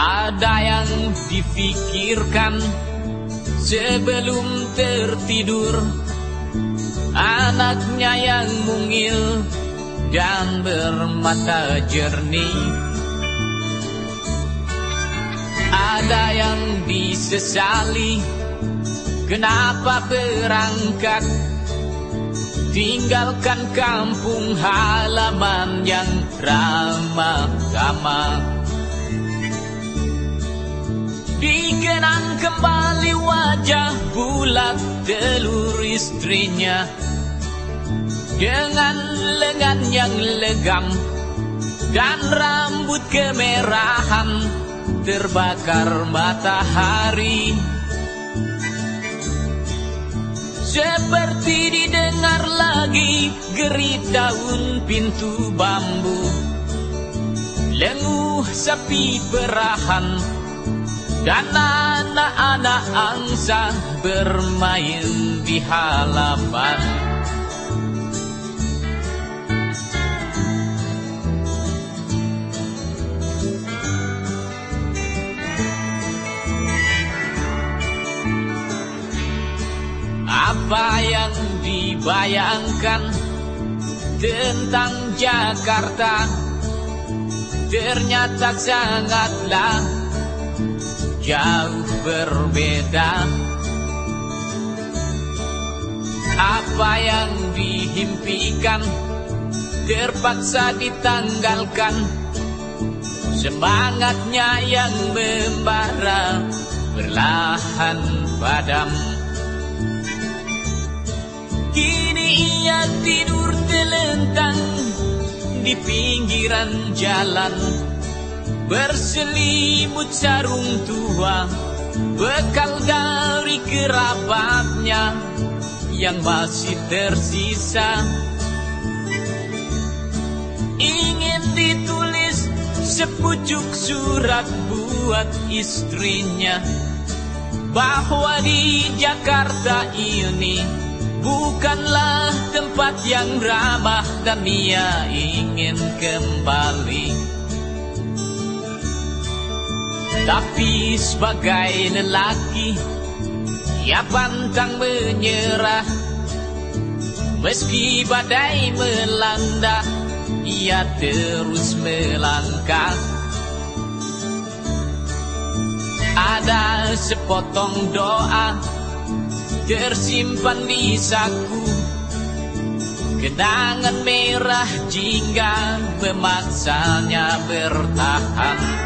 Ada yang difikirkan sebelum tertidur. Anaknya yang mungil dan bermata jernih. Ada yang disesali. Kenapa berangkat? Tinggalkan kampung halaman yang ramah tamah Dikenang kembali wajah bulat telur istrinya. Dengan lengan yang legam Dan rambut kemerahan Terbakar matahari. Seperti didengar lagi gerit daun pintu bambu Lenguh sapi perahan Dan anak-anak angsa bermain di halaman. Apa yang dibayangkan tentang Jakarta Ternyata sangatlah jauh berbeda. Apa yang dihimpikan terpaksa ditanggalkan. Semangatnya yang membara perlahan padam. Kini ia tidur telentang di pinggiran jalan Berselimut sarung tua Bekal dari kerabatnya Yang masih tersisa. Ingin ditulis sepucuk surat buat istrinya Bahwa di Jakarta ini Bukanlah tempat yang ramah dan dia ingin kembali Tapi sebagai lelaki Ia pantang menyerah. Meski badai melanda Ia terus melangkah. Ada sepotong doa tersimpan di saku. Kenangan merah jingga memaksanya bertahan